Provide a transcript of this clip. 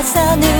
해서 늘